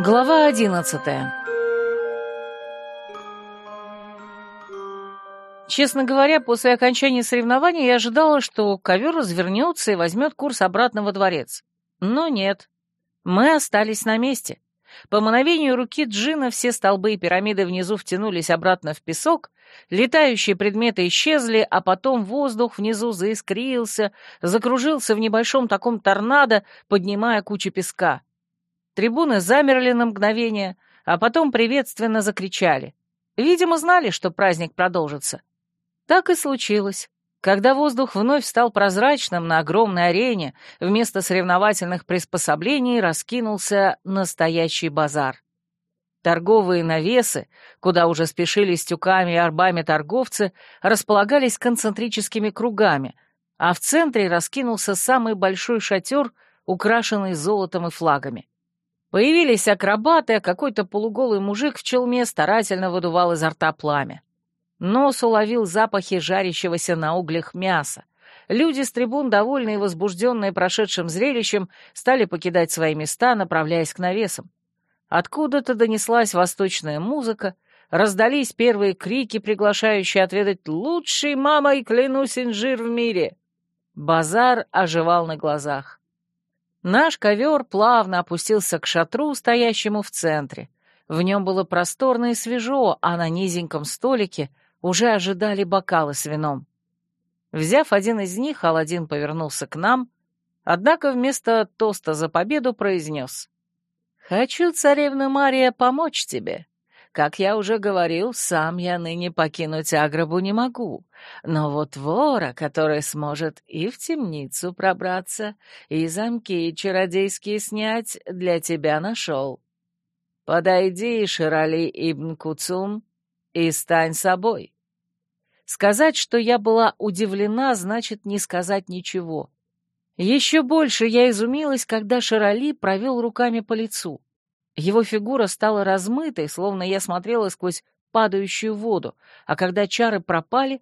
Глава одиннадцатая Честно говоря, после окончания соревнований я ожидала, что ковер развернется и возьмет курс обратно во дворец. Но нет. Мы остались на месте. По мановению руки Джина все столбы и пирамиды внизу втянулись обратно в песок, летающие предметы исчезли, а потом воздух внизу заискрился, закружился в небольшом таком торнадо, поднимая кучу песка. Трибуны замерли на мгновение, а потом приветственно закричали. Видимо, знали, что праздник продолжится. Так и случилось. Когда воздух вновь стал прозрачным на огромной арене, вместо соревновательных приспособлений раскинулся настоящий базар. Торговые навесы, куда уже спешили с тюками и арбами торговцы, располагались концентрическими кругами, а в центре раскинулся самый большой шатер, украшенный золотом и флагами. Появились акробаты, а какой-то полуголый мужик в челме старательно выдувал изо рта пламя. Нос уловил запахи жарящегося на углях мяса. Люди с трибун, довольные и возбужденные прошедшим зрелищем, стали покидать свои места, направляясь к навесам. Откуда-то донеслась восточная музыка, раздались первые крики, приглашающие отведать лучший мамой, клянусь, инжир в мире. Базар оживал на глазах. Наш ковер плавно опустился к шатру, стоящему в центре. В нем было просторно и свежо, а на низеньком столике уже ожидали бокалы с вином. Взяв один из них, Аладдин повернулся к нам, однако вместо тоста за победу произнес. «Хочу, царевна Мария, помочь тебе. Как я уже говорил, сам я ныне покинуть Аграбу не могу, но вот вора, который сможет и в темницу пробраться, и замки чародейские снять, для тебя нашел. Подойди, Ширали Ибн Куцум, и стань собой. Сказать, что я была удивлена, значит не сказать ничего. Еще больше я изумилась, когда Шарали провел руками по лицу. Его фигура стала размытой, словно я смотрела сквозь падающую воду, а когда чары пропали,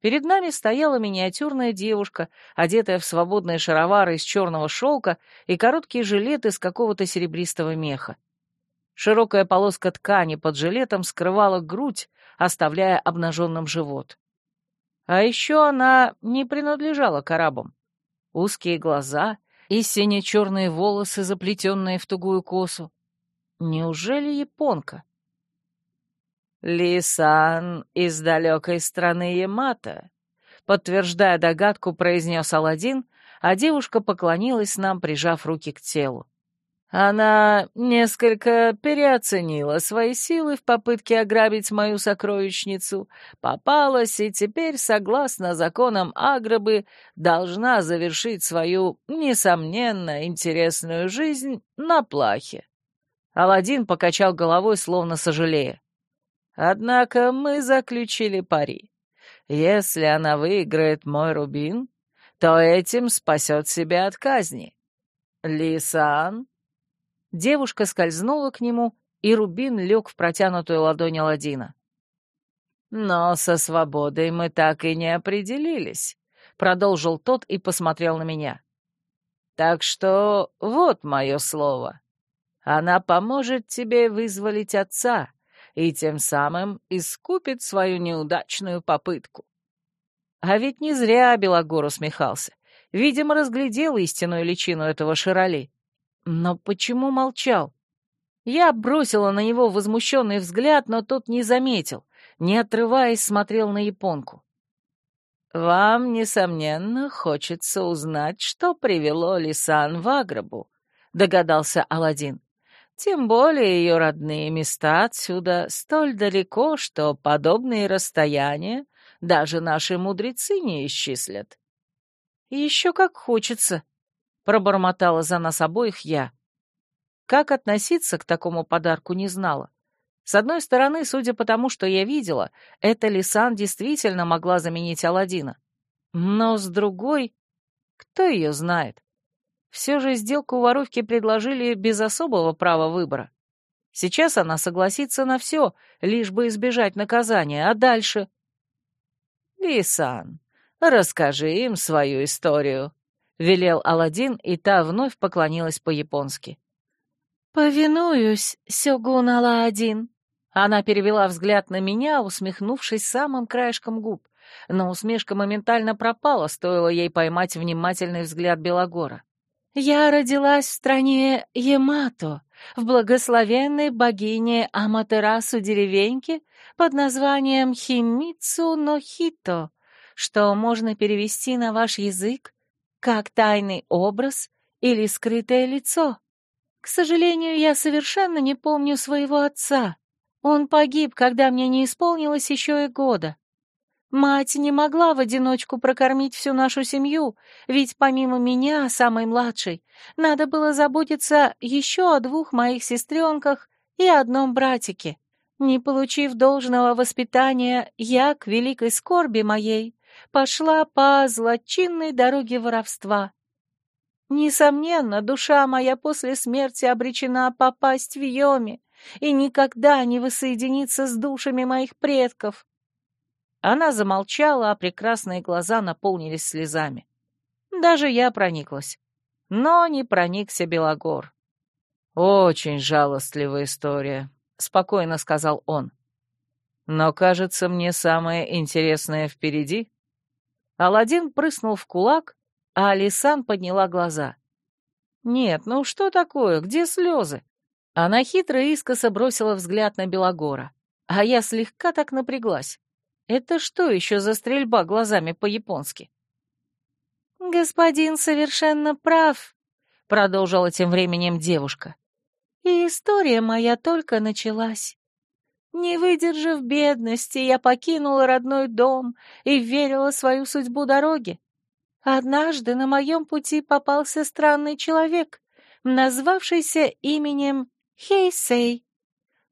перед нами стояла миниатюрная девушка, одетая в свободные шаровары из черного шелка и короткий жилет из какого-то серебристого меха. Широкая полоска ткани под жилетом скрывала грудь, оставляя обнаженным живот. А еще она не принадлежала к. Узкие глаза и сине-черные волосы, заплетенные в тугую косу. Неужели японка? «Лисан из далекой страны Ямато», — подтверждая догадку, произнес Аладдин, а девушка поклонилась нам, прижав руки к телу. Она несколько переоценила свои силы в попытке ограбить мою сокровищницу, попалась и теперь, согласно законам Аграбы, должна завершить свою, несомненно, интересную жизнь на плахе. Аладдин покачал головой, словно сожалея. Однако мы заключили пари. Если она выиграет мой рубин, то этим спасет себя от казни. Лисан Девушка скользнула к нему, и рубин лег в протянутую ладонь Аладдина. «Но со свободой мы так и не определились», — продолжил тот и посмотрел на меня. «Так что вот мое слово. Она поможет тебе вызволить отца и тем самым искупит свою неудачную попытку». А ведь не зря Белогор усмехался. Видимо, разглядел истинную личину этого Широли. Но почему молчал? Я бросила на него возмущенный взгляд, но тот не заметил, не отрываясь, смотрел на японку. «Вам, несомненно, хочется узнать, что привело Лисан в Аграбу», — догадался Аладдин. «Тем более ее родные места отсюда столь далеко, что подобные расстояния даже наши мудрецы не исчислят». «Еще как хочется», пробормотала за нас обоих я. Как относиться к такому подарку не знала. С одной стороны, судя по тому, что я видела, эта Лисан действительно могла заменить Аладдина. Но с другой, кто ее знает? Все же сделку воровки предложили без особого права выбора. Сейчас она согласится на все, лишь бы избежать наказания, а дальше... Лисан, расскажи им свою историю, — велел Аладдин, и та вновь поклонилась по-японски. «Повинуюсь, Сёгун Алла-один». Она перевела взгляд на меня, усмехнувшись самым краешком губ, но усмешка моментально пропала, стоило ей поймать внимательный взгляд Белогора. «Я родилась в стране Ямато, в благословенной богине Аматерасу деревеньки под названием Химицу Нохито, что можно перевести на ваш язык как тайный образ или скрытое лицо. К сожалению, я совершенно не помню своего отца. Он погиб, когда мне не исполнилось еще и года. Мать не могла в одиночку прокормить всю нашу семью, ведь помимо меня, самой младшей, надо было заботиться еще о двух моих сестренках и одном братике. Не получив должного воспитания, я, к великой скорби моей, пошла по злочинной дороге воровства. Несомненно, душа моя после смерти обречена попасть в Йоми и никогда не воссоединиться с душами моих предков. Она замолчала, а прекрасные глаза наполнились слезами. Даже я прониклась. Но не проникся Белогор. «Очень жалостливая история», — спокойно сказал он. «Но, кажется, мне самое интересное впереди». Аладдин прыснул в кулак, а Алисан подняла глаза. «Нет, ну что такое? Где слезы?» Она хитро искоса бросила взгляд на Белогора, а я слегка так напряглась. Это что еще за стрельба глазами по-японски? «Господин совершенно прав», — продолжила тем временем девушка. «И история моя только началась. Не выдержав бедности, я покинула родной дом и верила свою судьбу дороги. Однажды на моем пути попался странный человек, назвавшийся именем Хейсей.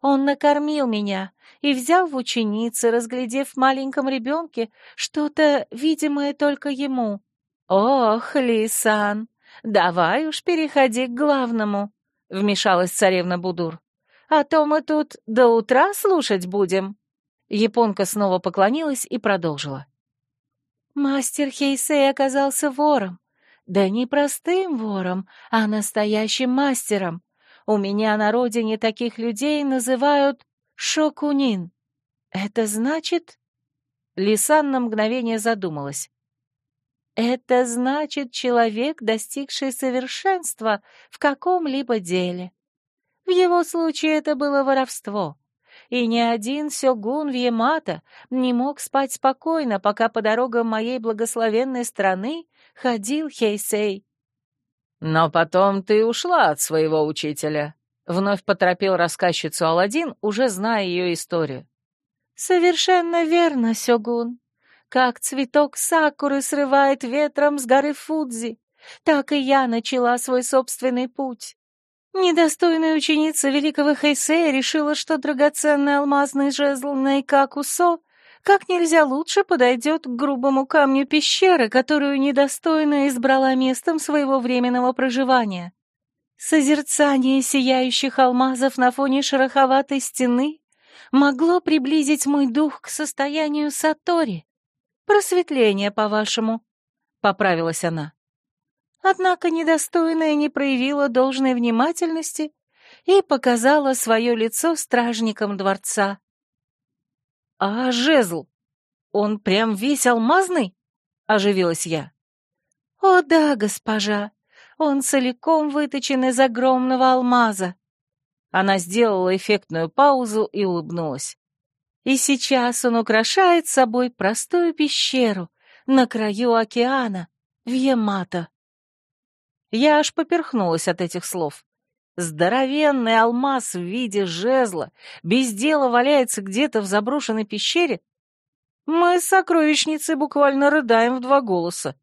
Он накормил меня и взял в ученицы, разглядев в маленьком ребенке что-то, видимое только ему. «Ох, Лисан, давай уж переходи к главному», — вмешалась царевна Будур. «А то мы тут до утра слушать будем». Японка снова поклонилась и продолжила. Мастер Хейсей оказался вором. Да не простым вором, а настоящим мастером. У меня на родине таких людей называют шокунин. Это значит...» Лисан на мгновение задумалась. «Это значит человек, достигший совершенства в каком-либо деле. В его случае это было воровство. И ни один сёгун в Ямато не мог спать спокойно, пока по дорогам моей благословенной страны ходил Хейсей. «Но потом ты ушла от своего учителя», — вновь поторопил рассказчицу Аладдин, уже зная ее историю. «Совершенно верно, Сёгун. Как цветок сакуры срывает ветром с горы Фудзи, так и я начала свой собственный путь. Недостойная ученица великого Хэйсея решила, что драгоценный алмазный жезл Найкакусо как нельзя лучше подойдет к грубому камню пещеры, которую недостойно избрала местом своего временного проживания. Созерцание сияющих алмазов на фоне шероховатой стены могло приблизить мой дух к состоянию Сатори. Просветление, по-вашему, — поправилась она. Однако недостойная не проявила должной внимательности и показала свое лицо стражникам дворца. «А жезл? Он прям весь алмазный?» — оживилась я. «О да, госпожа, он целиком выточен из огромного алмаза». Она сделала эффектную паузу и улыбнулась. «И сейчас он украшает собой простую пещеру на краю океана, в Ямато». Я аж поперхнулась от этих слов. Здоровенный алмаз в виде жезла без дела валяется где-то в заброшенной пещере? Мы с сокровищницей буквально рыдаем в два голоса.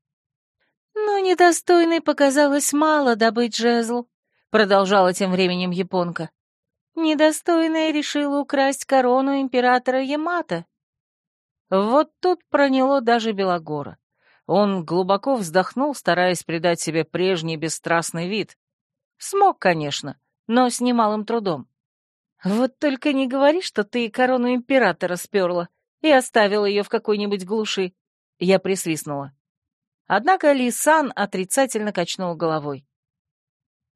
Но недостойной показалось мало добыть жезл, продолжала тем временем японка. Недостойная решила украсть корону императора Ямато. Вот тут проняло даже Белогора. Он глубоко вздохнул, стараясь придать себе прежний бесстрастный вид, Смог, конечно, но с немалым трудом. Вот только не говори, что ты корону императора сперла и оставила ее в какой-нибудь глуши. Я присвистнула. Однако Ли Сан отрицательно качнул головой.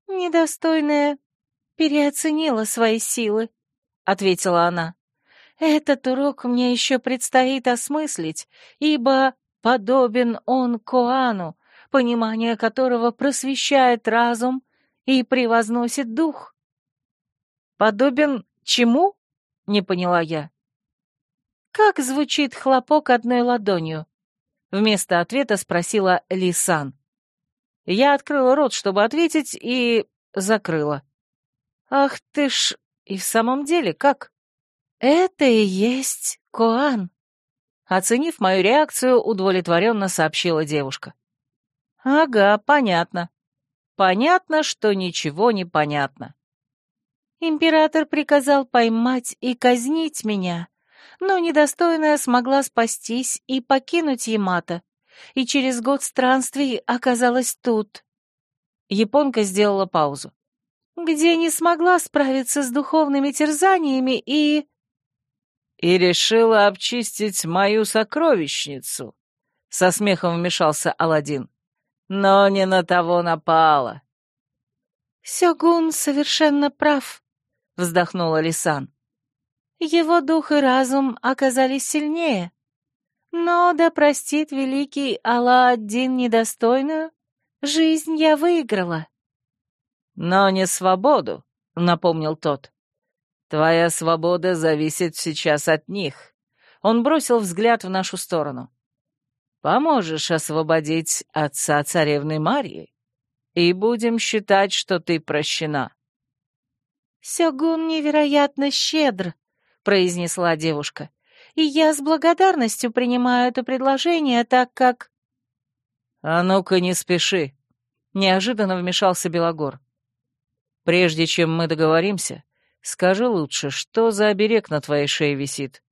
«Недостойная «Переоценила свои силы», — ответила она. «Этот урок мне еще предстоит осмыслить, ибо подобен он Коану, понимание которого просвещает разум и превозносит дух». «Подобен чему?» — не поняла я. «Как звучит хлопок одной ладонью?» Вместо ответа спросила Лисан. Я открыла рот, чтобы ответить, и закрыла. «Ах ты ж... И в самом деле, как?» «Это и есть Коан», — оценив мою реакцию, удовлетворенно сообщила девушка. «Ага, понятно. Понятно, что ничего не понятно. Император приказал поймать и казнить меня, но недостойная смогла спастись и покинуть Ямато, и через год странствий оказалась тут. Японка сделала паузу. Где не смогла справиться с духовными терзаниями и... И решила обчистить мою сокровищницу, — со смехом вмешался Аладдин. Но не на того напала. Сёгун совершенно прав, — вздохнула Лисан. Его дух и разум оказались сильнее. Но да простит великий Алла-Аддин недостойную, жизнь я выиграла. Но не свободу, — напомнил тот. Твоя свобода зависит сейчас от них. Он бросил взгляд в нашу сторону. Поможешь освободить отца царевны Марии, и будем считать, что ты прощена. Сёгун невероятно щедр, произнесла девушка. «И я с благодарностью принимаю это предложение, так как...» «А ну-ка не спеши», — неожиданно вмешался Белогор. «Прежде чем мы договоримся, скажи лучше, что за оберег на твоей шее висит?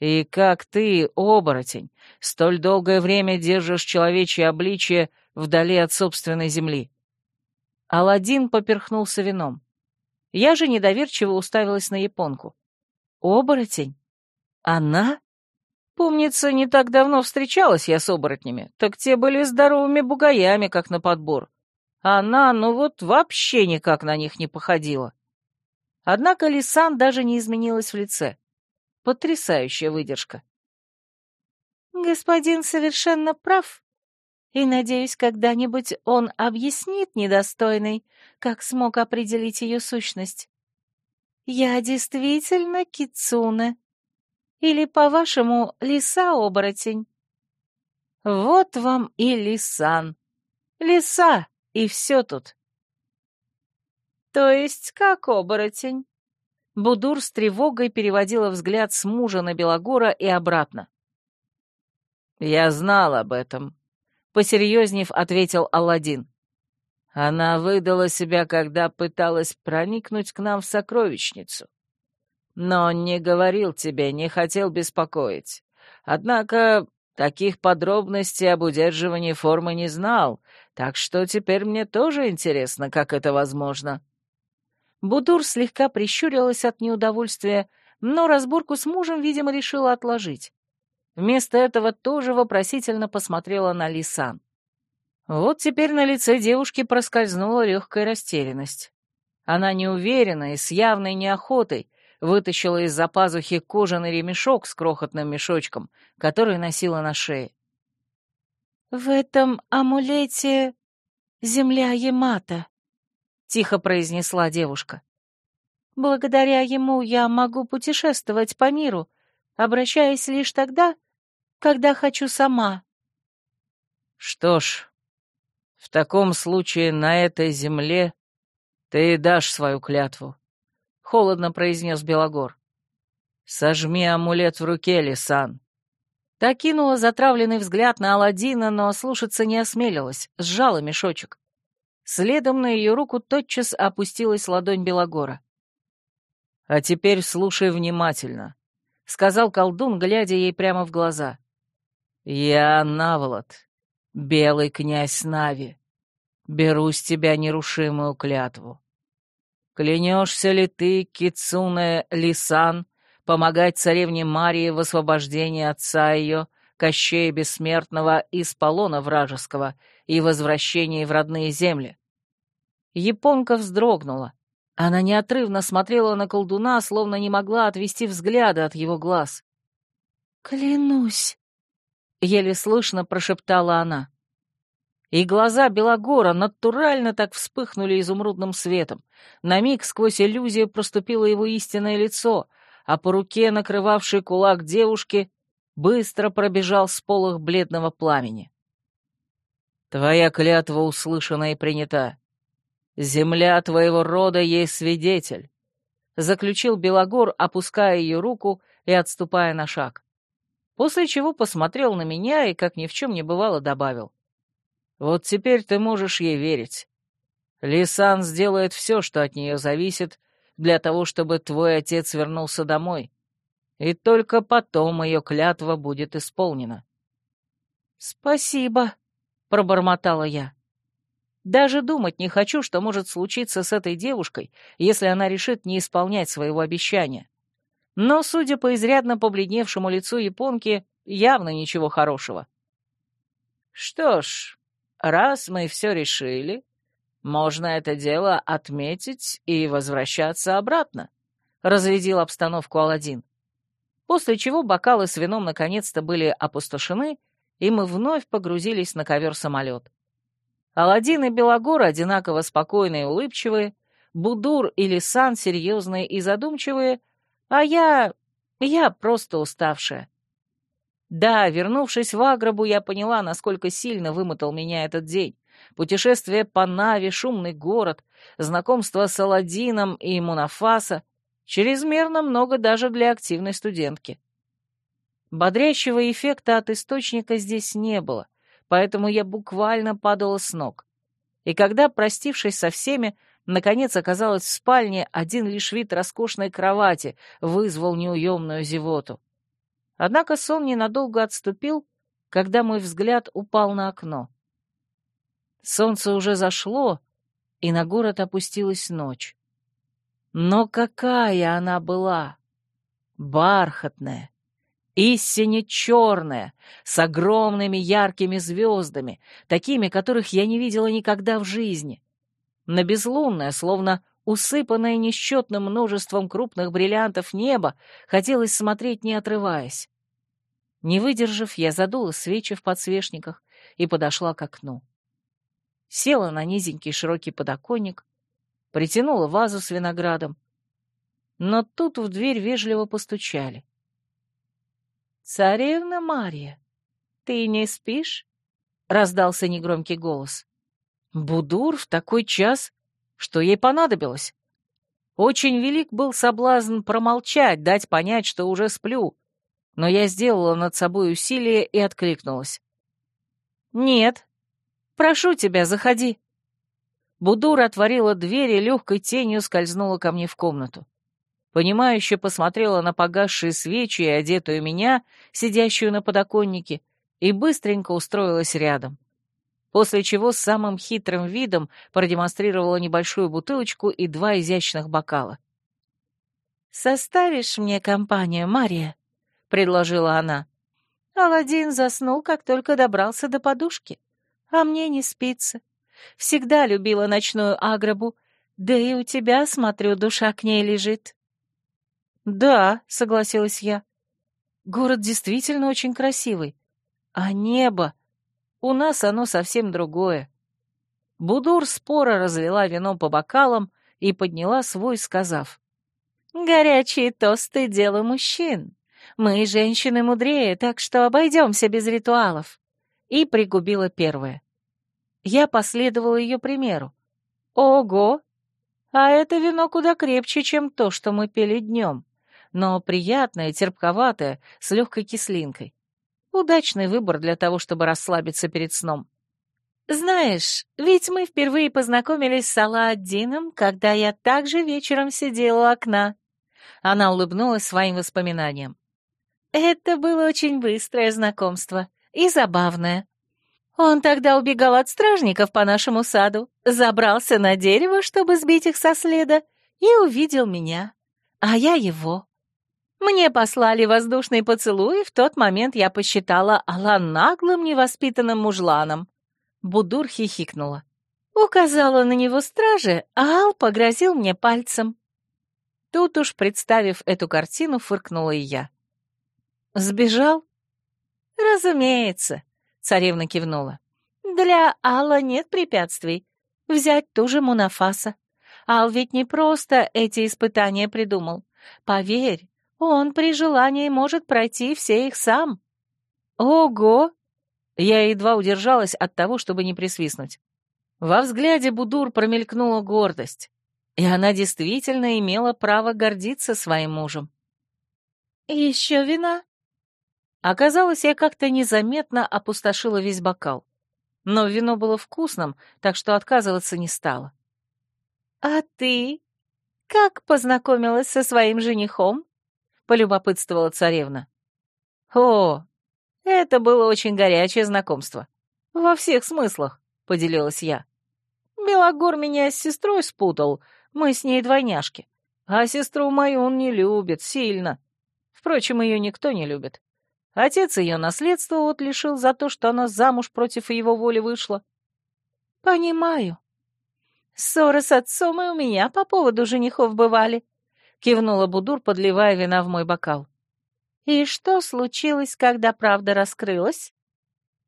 И как ты, оборотень, столь долгое время держишь человечье обличие вдали от собственной земли?» Аладдин поперхнулся вином. Я же недоверчиво уставилась на японку. Оборотень? Она? Помнится, не так давно встречалась я с оборотнями, так те были здоровыми бугаями, как на подбор. Она, ну вот, вообще никак на них не походила. Однако Лисан даже не изменилась в лице. Потрясающая выдержка. «Господин совершенно прав, и, надеюсь, когда-нибудь он объяснит недостойный, как смог определить ее сущность. «Я действительно кицуне. Или, по-вашему, лиса-оборотень?» «Вот вам и лисан. Лиса, и все тут». «То есть как оборотень?» Будур с тревогой переводила взгляд с мужа на Белогора и обратно. «Я знал об этом», — посерьезнев ответил Алладин. Она выдала себя, когда пыталась проникнуть к нам в сокровищницу. Но он не говорил тебе, не хотел беспокоить. Однако таких подробностей об удерживании формы не знал, так что теперь мне тоже интересно, как это возможно». Будур слегка прищурилась от неудовольствия, но разборку с мужем, видимо, решила отложить. Вместо этого тоже вопросительно посмотрела на Лисан. Вот теперь на лице девушки проскользнула легкая растерянность. Она неуверенно и с явной неохотой вытащила из-за пазухи кожаный ремешок с крохотным мешочком, который носила на шее. «В этом амулете земля Ямата», — тихо произнесла девушка. «Благодаря ему я могу путешествовать по миру, обращаясь лишь тогда, когда хочу сама». «Что ж, в таком случае на этой земле ты дашь свою клятву, — холодно произнес Белогор. Сожми амулет в руке, Лисан. Та кинула затравленный взгляд на Аладдина, но слушаться не осмелилась, сжала мешочек. Следом на ее руку тотчас опустилась ладонь Белогора. «А теперь слушай внимательно», — сказал колдун, глядя ей прямо в глаза. «Я Наволод, белый князь Нави, беру с тебя нерушимую клятву. Клянешься ли ты, Кицуне Лисан, помогать царевне Марии в освобождении отца ее, Кощея Бессмертного из полона вражеского и возвращении в родные земли? Японка вздрогнула, Она неотрывно смотрела на колдуна, словно не могла отвести взгляда от его глаз. «Клянусь», — еле слышно прошептала она. И глаза Белогора натурально так вспыхнули изумрудным светом. На миг сквозь иллюзию проступило его истинное лицо, а по руке, накрывавший кулак девушки, быстро пробежал сполох бледного пламени. «Твоя клятва услышана и принята. «Земля твоего рода есть свидетель», — заключил Белогор, опуская ее руку и отступая на шаг. После чего посмотрел на меня и, как ни в чем не бывало, добавил. «Вот теперь ты можешь ей верить. Лисан сделает все, что от нее зависит, для того, чтобы твой отец вернулся домой, и только потом ее клятва будет исполнена». «Спасибо», — пробормотала я. Даже думать не хочу, что может случиться с этой девушкой, если она решит не исполнять своего обещания. Но, судя по изрядно побледневшему лицу японки, явно ничего хорошего. Что ж, раз мы все решили, можно это дело отметить и возвращаться обратно, — разрядил обстановку Аладдин. После чего бокалы с вином наконец-то были опустошены, и мы вновь погрузились на ковер-самолет. Аладдин и Белогор одинаково спокойные и улыбчивые, Будур и Лисан серьезные и задумчивые, а я... я просто уставшая. Да, вернувшись в Аграбу, я поняла, насколько сильно вымотал меня этот день. Путешествие по Наве, шумный город, знакомство с Аладдином и Мунафаса, чрезмерно много даже для активной студентки. Бодрящего эффекта от источника здесь не было — поэтому я буквально падала с ног. И когда, простившись со всеми, наконец оказалась в спальне, один лишь вид роскошной кровати вызвал неуемную зевоту. Однако сон ненадолго отступил, когда мой взгляд упал на окно. Солнце уже зашло, и на город опустилась ночь. Но какая она была! Бархатная, истине черная, с огромными яркими звездами, такими, которых я не видела никогда в жизни. На безлунное, словно усыпанное несчетным множеством крупных бриллиантов небо, хотелось смотреть, не отрываясь. Не выдержав, я задула свечи в подсвечниках и подошла к окну. Села на низенький широкий подоконник, притянула вазу с виноградом. Но тут в дверь вежливо постучали. «Царевна Мария, ты не спишь?» — раздался негромкий голос. «Будур в такой час? Что ей понадобилось?» Очень велик был соблазн промолчать, дать понять, что уже сплю, но я сделала над собой усилие и откликнулась. «Нет. Прошу тебя, заходи». Будур отворила дверь и легкой тенью скользнула ко мне в комнату понимающе посмотрела на погасшие свечи и одетую меня, сидящую на подоконнике, и быстренько устроилась рядом. После чего с самым хитрым видом продемонстрировала небольшую бутылочку и два изящных бокала. «Составишь мне компанию, Мария?» — предложила она. Аладдин заснул, как только добрался до подушки, а мне не спится. Всегда любила ночную агробу, да и у тебя, смотрю, душа к ней лежит. «Да», — согласилась я. «Город действительно очень красивый. А небо? У нас оно совсем другое». Будур споро разлила вино по бокалам и подняла свой, сказав. «Горячие тосты — дело мужчин. Мы, женщины, мудрее, так что обойдемся без ритуалов». И пригубила первое. Я последовала ее примеру. «Ого! А это вино куда крепче, чем то, что мы пили днем но приятное, терпковатое, с легкой кислинкой. Удачный выбор для того, чтобы расслабиться перед сном. «Знаешь, ведь мы впервые познакомились с Салааддином, когда я также вечером сидела у окна». Она улыбнулась своим воспоминаниям. «Это было очень быстрое знакомство и забавное. Он тогда убегал от стражников по нашему саду, забрался на дерево, чтобы сбить их со следа, и увидел меня, а я его. Мне послали воздушный поцелуй, в тот момент я посчитала Алан наглым, невоспитанным мужланом. Будур хихикнула. Указала на него страже, а Ал погрозил мне пальцем. Тут уж, представив эту картину, фыркнула и я. «Сбежал?» «Разумеется», — царевна кивнула. «Для Алла нет препятствий. Взять ту же Мунафаса. Ал ведь не просто эти испытания придумал. Поверь, он при желании может пройти все их сам». «Ого!» Я едва удержалась от того, чтобы не присвистнуть. Во взгляде Будур промелькнула гордость, и она действительно имела право гордиться своим мужем. «Еще вина?» Оказалось, я как-то незаметно опустошила весь бокал. Но вино было вкусным, так что отказываться не стала. «А ты? Как познакомилась со своим женихом?» — полюбопытствовала царевна. «О, это было очень горячее знакомство. Во всех смыслах», — поделилась я. «Белогор меня с сестрой спутал, мы с ней двойняшки. А сестру мою он не любит, сильно. Впрочем, ее никто не любит. Отец ее наследство вот лишил за то, что она замуж против его воли вышла. «Понимаю. Ссоры с отцом и у меня по поводу женихов бывали», — кивнула Будур, подливая вина в мой бокал. «И что случилось, когда правда раскрылась?»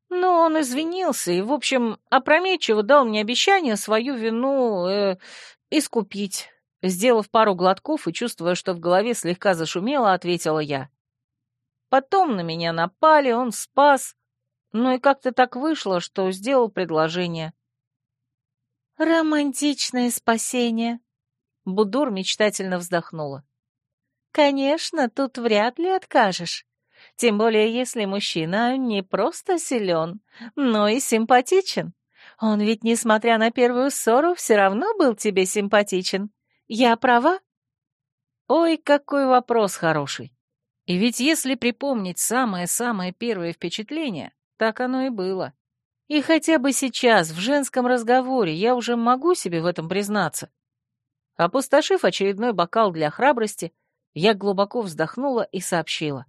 «Ну, он извинился и, в общем, опрометчиво дал мне обещание свою вину э, искупить». Сделав пару глотков и чувствуя, что в голове слегка зашумело, ответила я. Потом на меня напали, он спас. Ну и как-то так вышло, что сделал предложение. «Романтичное спасение», — Будур мечтательно вздохнула. «Конечно, тут вряд ли откажешь. Тем более, если мужчина не просто силен, но и симпатичен. Он ведь, несмотря на первую ссору, все равно был тебе симпатичен. Я права?» «Ой, какой вопрос хороший. И ведь если припомнить самое-самое первое впечатление, так оно и было. И хотя бы сейчас, в женском разговоре, я уже могу себе в этом признаться. Опустошив очередной бокал для храбрости, я глубоко вздохнула и сообщила.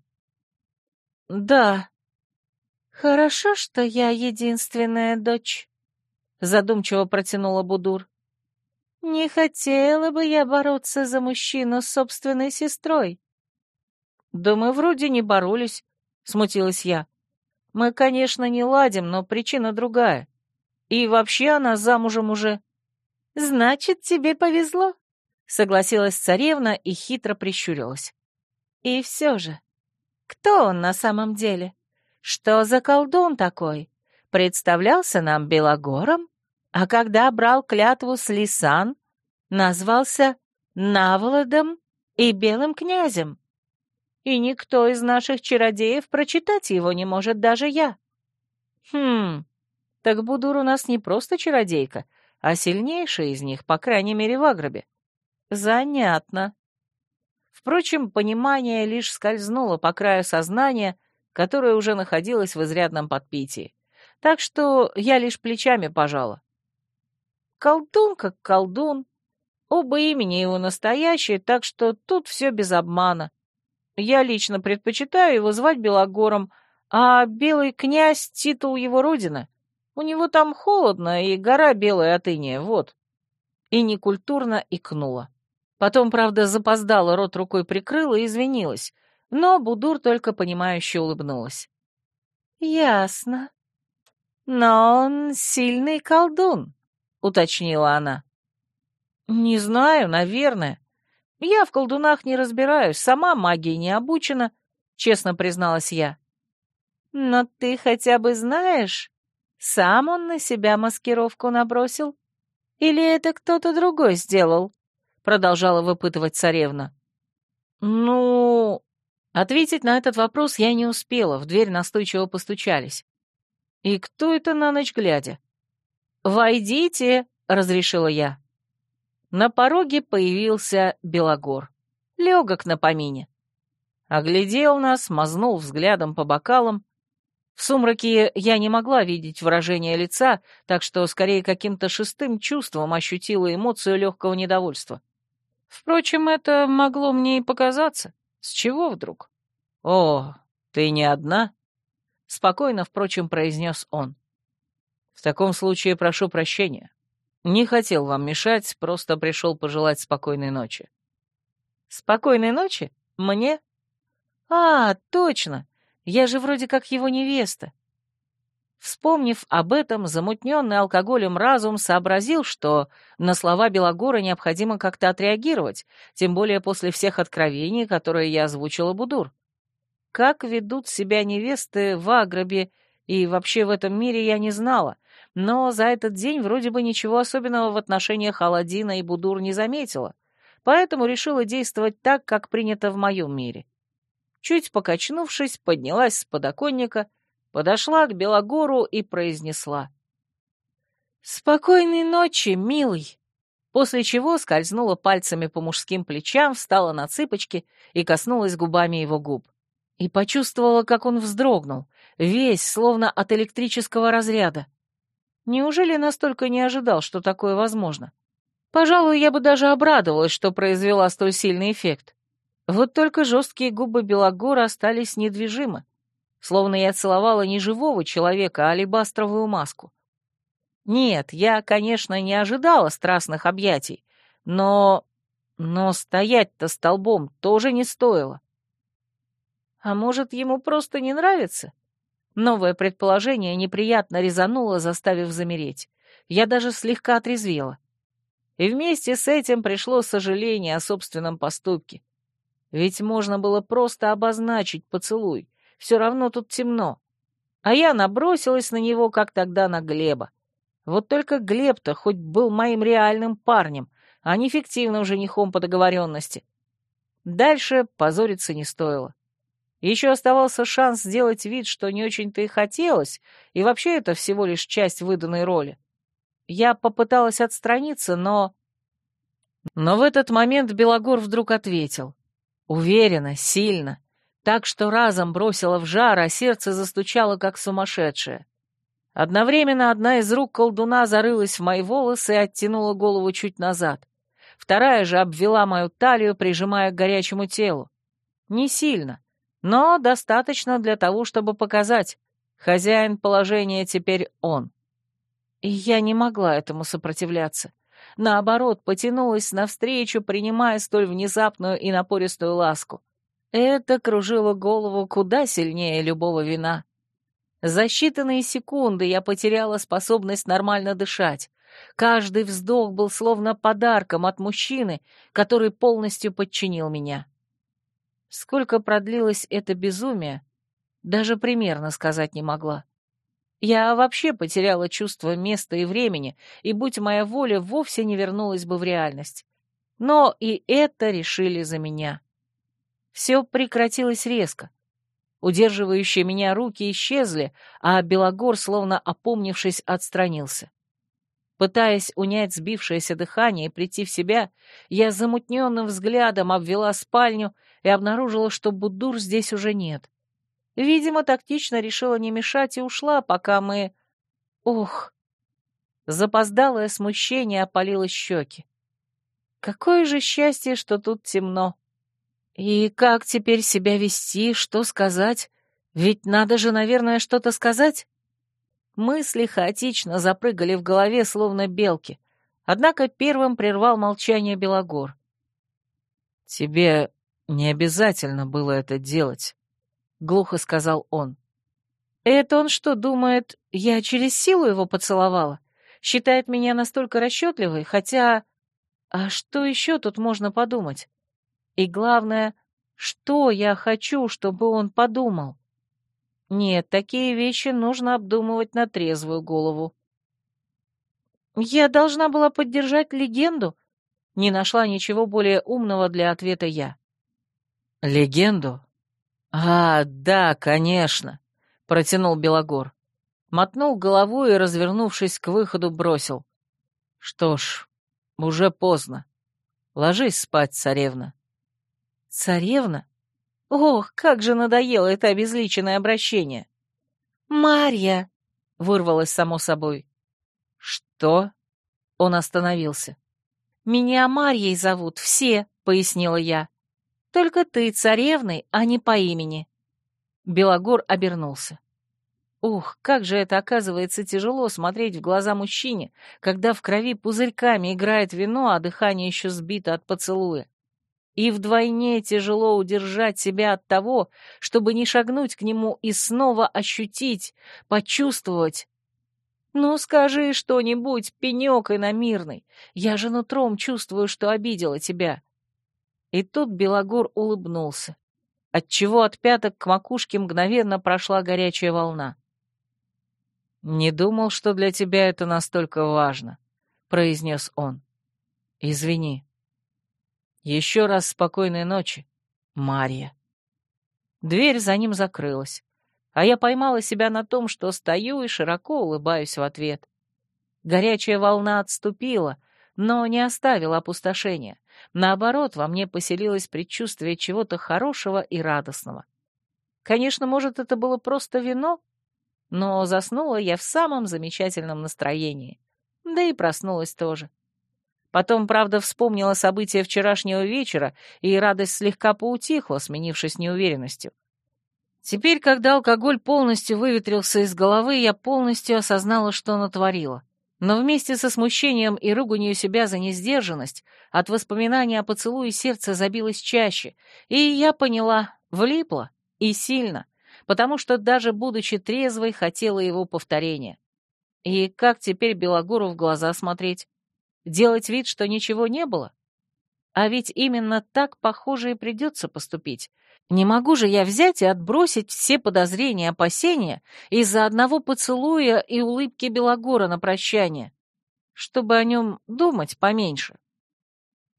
«Да, хорошо, что я единственная дочь», — задумчиво протянула Будур. «Не хотела бы я бороться за мужчину с собственной сестрой. «Да мы вроде не боролись», — смутилась я. «Мы, конечно, не ладим, но причина другая. И вообще она замужем уже». «Значит, тебе повезло», — согласилась царевна и хитро прищурилась. «И все же, кто он на самом деле? Что за колдун такой? Представлялся нам Белогором, а когда брал клятву с Лисан, назвался Наволодом и Белым князем и никто из наших чародеев прочитать его не может, даже я. Хм, так Будур у нас не просто чародейка, а сильнейшая из них, по крайней мере, в Агробе. Занятно. Впрочем, понимание лишь скользнуло по краю сознания, которое уже находилось в изрядном подпитии. Так что я лишь плечами пожала. Колдун как колдун. Оба имени его настоящие, так что тут все без обмана. Я лично предпочитаю его звать Белогором, а Белый князь — титул его родины. У него там холодно, и гора белая от иния, вот. И некультурно икнула. Потом, правда, запоздала, рот рукой прикрыла и извинилась, но Будур только понимающе улыбнулась. «Ясно. Но он сильный колдун», — уточнила она. «Не знаю, наверное. «Я в колдунах не разбираюсь, сама магией не обучена», — честно призналась я. «Но ты хотя бы знаешь, сам он на себя маскировку набросил? Или это кто-то другой сделал?» — продолжала выпытывать царевна. «Ну...» Ответить на этот вопрос я не успела, в дверь настойчиво постучались. «И кто это на ночь глядя?» «Войдите», — разрешила я. На пороге появился Белогор. Легок на помине. Оглядел нас, мазнул взглядом по бокалам. В сумраке я не могла видеть выражение лица, так что скорее каким-то шестым чувством ощутила эмоцию легкого недовольства. Впрочем, это могло мне и показаться. С чего вдруг? «О, ты не одна?» — спокойно, впрочем, произнес он. «В таком случае прошу прощения. Не хотел вам мешать, просто пришел пожелать спокойной ночи. Спокойной ночи? Мне? А, точно. Я же вроде как его невеста. Вспомнив об этом, замутненный алкоголем разум сообразил, что на слова Белогора необходимо как-то отреагировать, тем более после всех откровений, которые я озвучила Будур. Как ведут себя невесты в Агробе и вообще в этом мире я не знала, но за этот день вроде бы ничего особенного в отношениях Аладдина и Будур не заметила, поэтому решила действовать так, как принято в моем мире. Чуть покачнувшись, поднялась с подоконника — подошла к Белогору и произнесла. «Спокойной ночи, милый!» После чего скользнула пальцами по мужским плечам, встала на цыпочки и коснулась губами его губ. И почувствовала, как он вздрогнул, весь, словно от электрического разряда. Неужели настолько не ожидал, что такое возможно? Пожалуй, я бы даже обрадовалась, что произвела столь сильный эффект. Вот только жесткие губы Белогора остались недвижимы, словно я целовала не живого человека, а алебастровую маску. Нет, я, конечно, не ожидала страстных объятий, но... но стоять-то столбом тоже не стоило. А может, ему просто не нравится? Новое предположение неприятно резануло, заставив замереть. Я даже слегка отрезвела. И вместе с этим пришло сожаление о собственном поступке. Ведь можно было просто обозначить поцелуй, все равно тут темно. А я набросилась на него, как тогда на Глеба. Вот только Глеб-то хоть был моим реальным парнем, а не фиктивным женихом по договоренности. Дальше позориться не стоило. Еще оставался шанс сделать вид, что не очень-то и хотелось, и вообще это всего лишь часть выданной роли. Я попыталась отстраниться, но... Но в этот момент Белогор вдруг ответил. Уверенно, сильно, так что разом бросило в жар, а сердце застучало, как сумасшедшее. Одновременно одна из рук колдуна зарылась в мои волосы и оттянула голову чуть назад. Вторая же обвела мою талию, прижимая к горячему телу. Не сильно, но достаточно для того, чтобы показать. Хозяин положения теперь он. И я не могла этому сопротивляться. Наоборот, потянулась навстречу, принимая столь внезапную и напористую ласку. Это кружило голову куда сильнее любого вина. За считанные секунды я потеряла способность нормально дышать. Каждый вздох был словно подарком от мужчины, который полностью подчинил меня. Сколько продлилось это безумие, даже примерно сказать не могла. Я вообще потеряла чувство места и времени, и, будь моя воля, вовсе не вернулась бы в реальность. Но и это решили за меня. Все прекратилось резко. Удерживающие меня руки исчезли, а Белогор, словно опомнившись, отстранился. Пытаясь унять сбившееся дыхание и прийти в себя, я замутненным взглядом обвела спальню и обнаружила, что Будур здесь уже нет. Видимо, тактично решила не мешать и ушла, пока мы... Ох! Запоздалое смущение опалило щеки. Какое же счастье, что тут темно. И как теперь себя вести, что сказать? Ведь надо же, наверное, что-то сказать. Мысли хаотично запрыгали в голове, словно белки. Однако первым прервал молчание Белогор. «Тебе не обязательно было это делать», — глухо сказал он. «Это он что, думает, я через силу его поцеловала? Считает меня настолько расчетливой, хотя... А что еще тут можно подумать? И главное, что я хочу, чтобы он подумал? Нет, такие вещи нужно обдумывать на трезвую голову. Я должна была поддержать легенду. Не нашла ничего более умного для ответа я. Легенду? А, да, конечно, протянул Белогор. Мотнул головой и, развернувшись к выходу, бросил. Что ж, уже поздно. Ложись спать, царевна. Царевна? Ох, как же надоело это обезличенное обращение. «Марья!» — вырвалось само собой. «Что?» — он остановился. «Меня Марьей зовут все», — пояснила я. «Только ты царевной, а не по имени». Белогор обернулся. Ух, как же это оказывается тяжело смотреть в глаза мужчине, когда в крови пузырьками играет вино, а дыхание еще сбито от поцелуя. И вдвойне тяжело удержать себя от того, чтобы не шагнуть к нему и снова ощутить, почувствовать. «Ну, скажи что-нибудь, пенек иномирный, я же нутром чувствую, что обидела тебя». И тут Белогор улыбнулся, отчего от пяток к макушке мгновенно прошла горячая волна. «Не думал, что для тебя это настолько важно», — произнес он. «Извини. Еще раз спокойной ночи, Марья». Дверь за ним закрылась, а я поймала себя на том, что стою и широко улыбаюсь в ответ. Горячая волна отступила, но не оставила опустошения. Наоборот, во мне поселилось предчувствие чего-то хорошего и радостного. Конечно, может, это было просто вино, но заснула я в самом замечательном настроении. Да и проснулась тоже. Потом, правда, вспомнила события вчерашнего вечера, и радость слегка поутихла, сменившись неуверенностью. Теперь, когда алкоголь полностью выветрился из головы, я полностью осознала, что натворила. Но вместе со смущением и руганью себя за несдержанность, от воспоминания о поцелуе сердце забилось чаще, и я поняла, влипла, и сильно потому что даже будучи трезвой, хотела его повторения. И как теперь Белогору в глаза смотреть? Делать вид, что ничего не было? А ведь именно так, похоже, и придется поступить. Не могу же я взять и отбросить все подозрения и опасения из-за одного поцелуя и улыбки Белогора на прощание, чтобы о нем думать поменьше.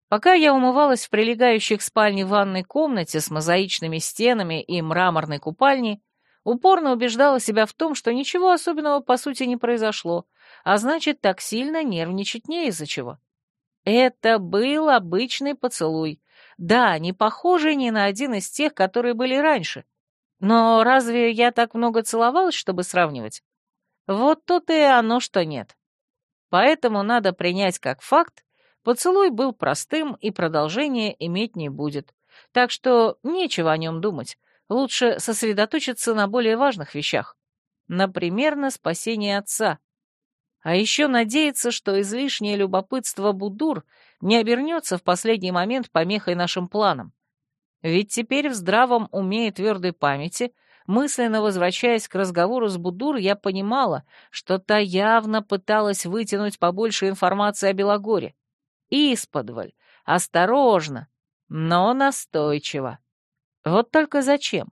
Пока я умывалась в прилегающих спальне ванной комнате с мозаичными стенами и мраморной купальней, упорно убеждала себя в том, что ничего особенного по сути не произошло, а значит, так сильно нервничать не из-за чего. Это был обычный поцелуй. Да, не похожий ни на один из тех, которые были раньше. Но разве я так много целовалась, чтобы сравнивать? Вот тут и оно, что нет. Поэтому надо принять как факт, Поцелуй был простым и продолжения иметь не будет, так что нечего о нем думать, лучше сосредоточиться на более важных вещах, например, на спасении отца. А еще надеяться, что излишнее любопытство Будур не обернется в последний момент помехой нашим планам. Ведь теперь в здравом уме и твердой памяти, мысленно возвращаясь к разговору с Будур, я понимала, что та явно пыталась вытянуть побольше информации о Белогоре исподволь, осторожно, но настойчиво. Вот только зачем?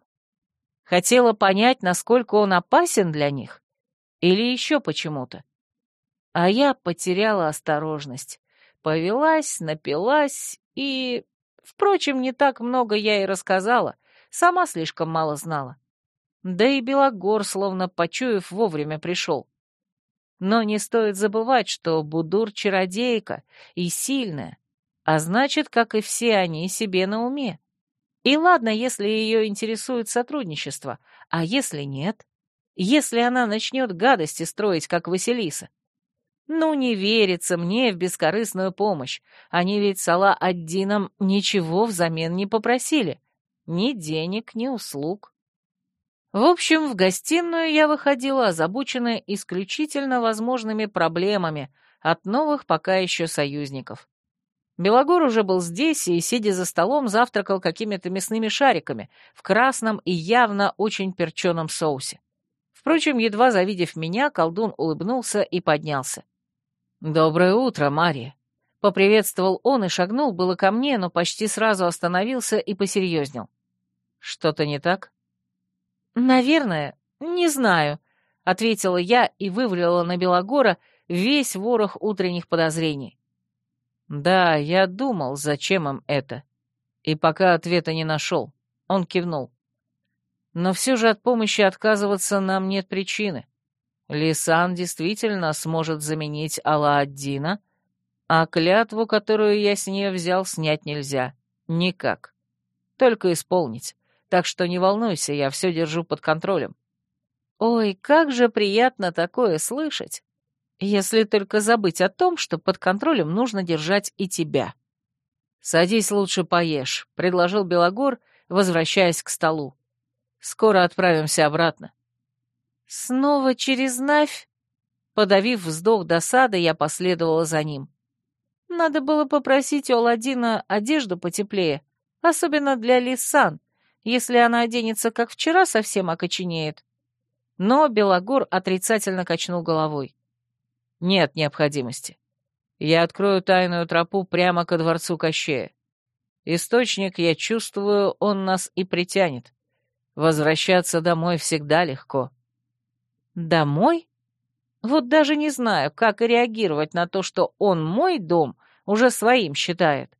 Хотела понять, насколько он опасен для них? Или еще почему-то? А я потеряла осторожность. Повелась, напилась и... Впрочем, не так много я и рассказала, сама слишком мало знала. Да и Белогор, словно почуяв, вовремя пришел. Но не стоит забывать, что Будур — чародейка и сильная, а значит, как и все они, себе на уме. И ладно, если ее интересует сотрудничество, а если нет? Если она начнет гадости строить, как Василиса? Ну, не верится мне в бескорыстную помощь. Они ведь с Алла-Аддином ничего взамен не попросили. Ни денег, ни услуг. В общем, в гостиную я выходила озабоченная исключительно возможными проблемами от новых пока еще союзников. Белогор уже был здесь и, сидя за столом, завтракал какими-то мясными шариками в красном и явно очень перченом соусе. Впрочем, едва завидев меня, колдун улыбнулся и поднялся. «Доброе утро, Мария!» Поприветствовал он и шагнул было ко мне, но почти сразу остановился и посерьезнел. «Что-то не так?» «Наверное, не знаю», — ответила я и вывалила на Белогора весь ворох утренних подозрений. «Да, я думал, зачем им это. И пока ответа не нашел». Он кивнул. «Но все же от помощи отказываться нам нет причины. Лисан действительно сможет заменить Алла-Аддина, а клятву, которую я с нее взял, снять нельзя. Никак. Только исполнить так что не волнуйся, я все держу под контролем. Ой, как же приятно такое слышать, если только забыть о том, что под контролем нужно держать и тебя. «Садись лучше поешь», — предложил Белогор, возвращаясь к столу. «Скоро отправимся обратно». Снова через Навь? Подавив вздох досады, я последовала за ним. Надо было попросить у Аладдина одежду потеплее, особенно для Лисан. Если она оденется, как вчера, совсем окоченеет. Но Белогор отрицательно качнул головой. Нет необходимости. Я открою тайную тропу прямо ко дворцу Кощея. Источник, я чувствую, он нас и притянет. Возвращаться домой всегда легко. Домой? Вот даже не знаю, как реагировать на то, что он мой дом уже своим считает.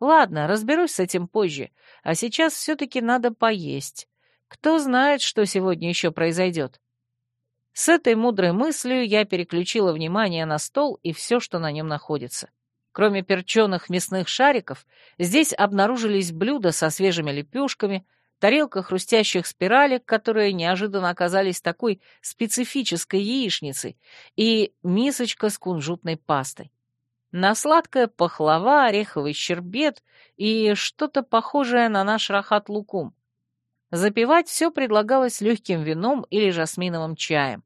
Ладно, разберусь с этим позже, а сейчас все-таки надо поесть. Кто знает, что сегодня еще произойдет. С этой мудрой мыслью я переключила внимание на стол и все, что на нем находится. Кроме перченых мясных шариков, здесь обнаружились блюда со свежими лепешками, тарелка хрустящих спиралек, которые неожиданно оказались такой специфической яичницей, и мисочка с кунжутной пастой. На сладкое пахлава, ореховый щербет и что-то похожее на наш рахат-лукум. Запивать все предлагалось легким вином или жасминовым чаем.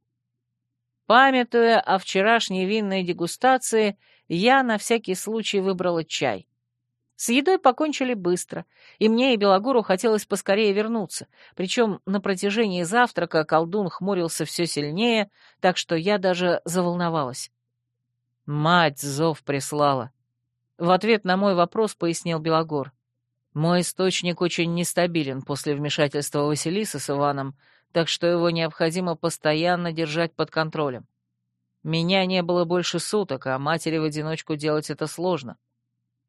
Памятуя о вчерашней винной дегустации, я на всякий случай выбрала чай. С едой покончили быстро, и мне и Белогуру хотелось поскорее вернуться, причем на протяжении завтрака колдун хмурился все сильнее, так что я даже заволновалась. «Мать зов прислала!» В ответ на мой вопрос пояснил Белогор. «Мой источник очень нестабилен после вмешательства Василисы с Иваном, так что его необходимо постоянно держать под контролем. Меня не было больше суток, а матери в одиночку делать это сложно.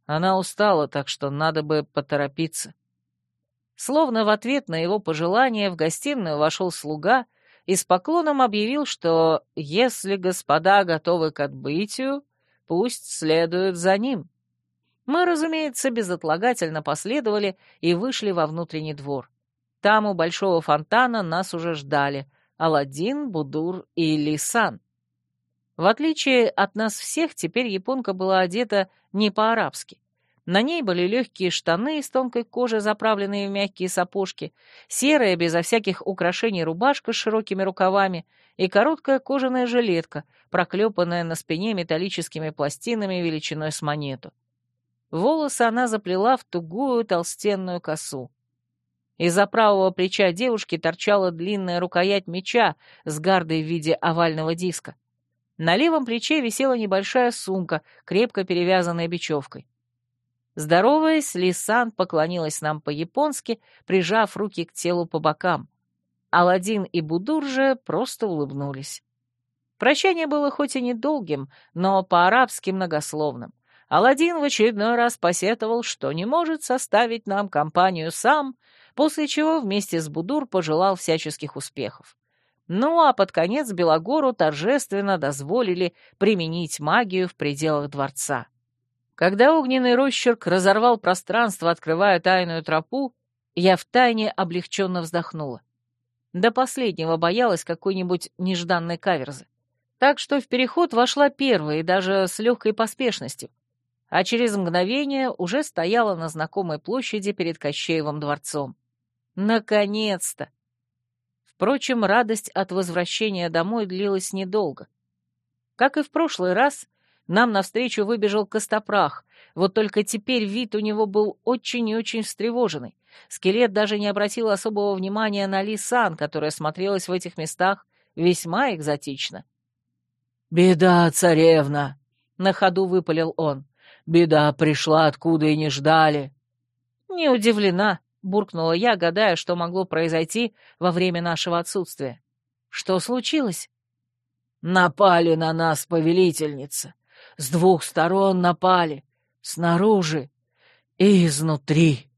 Она устала, так что надо бы поторопиться. Словно в ответ на его пожелание в гостиную вошел слуга и с поклоном объявил, что если господа готовы к отбытию, пусть следуют за ним. Мы, разумеется, безотлагательно последовали и вышли во внутренний двор. Там у большого фонтана нас уже ждали Аладдин, Будур и Лисан. В отличие от нас всех, теперь японка была одета не по-арабски. На ней были легкие штаны из тонкой кожи, заправленные в мягкие сапожки, серая, безо всяких украшений рубашка с широкими рукавами и короткая кожаная жилетка, проклепанная на спине металлическими пластинами величиной с монету. Волосы она заплела в тугую толстенную косу. Из-за правого плеча девушки торчала длинная рукоять меча с гардой в виде овального диска. На левом плече висела небольшая сумка, крепко перевязанная бечевкой. Здороваясь, Лисан поклонилась нам по-японски, прижав руки к телу по бокам. Аладдин и Будур же просто улыбнулись. Прощание было хоть и недолгим, но по-арабски многословным. Аладдин в очередной раз посетовал, что не может составить нам компанию сам, после чего вместе с Будур пожелал всяческих успехов. Ну а под конец Белогору торжественно дозволили применить магию в пределах дворца. Когда огненный росчерк разорвал пространство, открывая тайную тропу, я втайне облегченно вздохнула. До последнего боялась какой-нибудь нежданной каверзы. Так что в переход вошла первая и даже с легкой поспешностью, а через мгновение уже стояла на знакомой площади перед Кощеевым дворцом. Наконец-то! Впрочем, радость от возвращения домой длилась недолго. Как и в прошлый раз, нам навстречу выбежал Костопрах, вот только теперь вид у него был очень и очень встревоженный. Скелет даже не обратил особого внимания на Лисан, которая смотрелась в этих местах весьма экзотично. «Беда, царевна!» — на ходу выпалил он. «Беда пришла, откуда и не ждали». «Не удивлена», — буркнула я, гадая, что могло произойти во время нашего отсутствия. «Что случилось?» «Напали на нас, повелительница. С двух сторон напали, снаружи и изнутри.